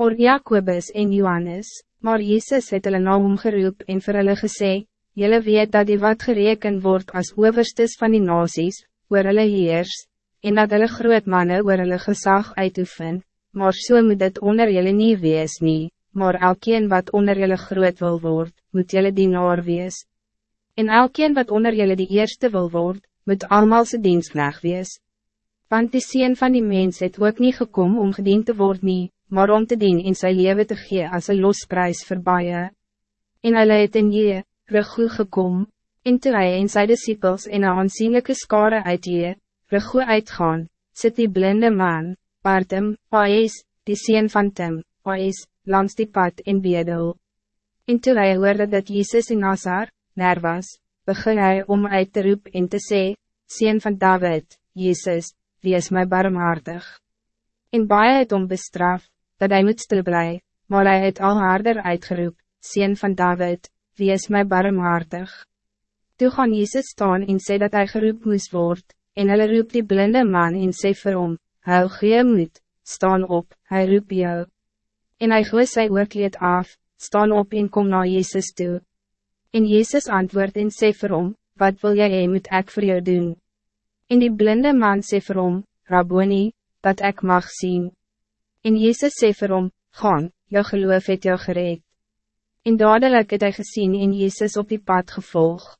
Or Jacobus en Johannes, maar Jezus het hulle na hom geroep en vir hulle gesê, Julle weet dat die wat gereken wordt als overstes van die nasies, oor hulle heers, en dat hulle groot manne oor hulle gezag uitoefen, maar so moet dit onder julle nie wees nie, maar elkeen wat onder julle groot wil word, moet julle dienaar wees. En elkeen wat onder julle die eerste wil word, moet allemaal zijn dienstknecht wees. Want die sien van die mens het ook niet gekomen om gediend te worden, nie, maar om te dien in zijn leven te gee als een losprijs voor baie. En hulle het in je, Regoe gekom, en toe hy en sy disciples en een aansienlijke skare uit je, Regoe uitgaan, sit die blinde man, Bartem, Paes, die sien van Tim, Paes, langs die pad in bedel. En toe hy hoorde dat Jezus in Nazar, ner was, begin hy om uit te roep en te sê, Sien van David, Jezus, wie is my barmhartig. En baie het om bestraf, dat hij moet stil bly, maar hij het al harder uitgeroep, Sien van David, wie is my barmhartig. Toe gaan Jezus staan en sê dat hij geroep moest word, en hulle roep die blinde man en sê vir hom, Hou gee moed, staan op, hij roep jou. En hij gooi sy oorkleed af, staan op en kom naar Jezus toe. En Jezus antwoord en sê vir hom, Wat wil jij moet ek voor jou doen? En die blinde man sê vir hom, Rabboni, dat ik mag zien. En Jezus sê vir hom, Gaan, jou geloof het jou gereed. En dadelijk het hy gesien en Jezus op die pad gevolgd.